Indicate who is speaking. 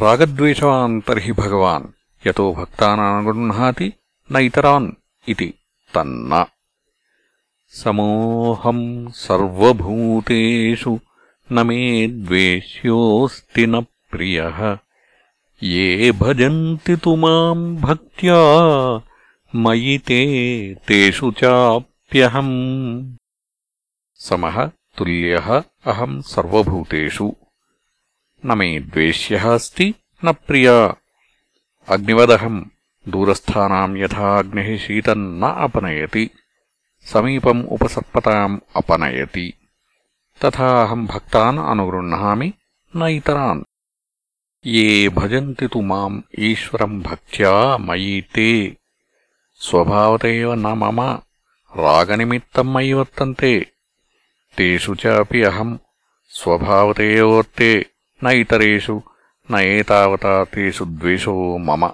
Speaker 1: रागद्वेषवान् तर्हि भगवान् यतो भक्तान् अनुगृह्णाति न इतरान् इति तन्न समोऽहम् सर्वभूतेषु न मे द्वेष्योऽस्ति न प्रियः ये भजन्ति तु माम् भक्त्या मयि ते तेषु चाप्यहम् समः तुल्यः अहम् सर्वभूतेषु न मे द्वेष्यः अस्ति न प्रिया अग्निवदहम् दूरस्थानाम् अग्निः शीतम् न अपनयति समीपम् उपसर्पताम् अपनयति तथा अहम् भक्तान् अनुगृह्णामि न इतरान् ये भजन्ति तु माम् ईश्वरम् भक्त्या मयि ते स्वभावत एव न मम रागनिमित्तम् मयि वर्तन्ते तेषु चापि अहम् स्वभावत एव वर्ते न इतरेषु न एतावता तेषु द्वेषो मम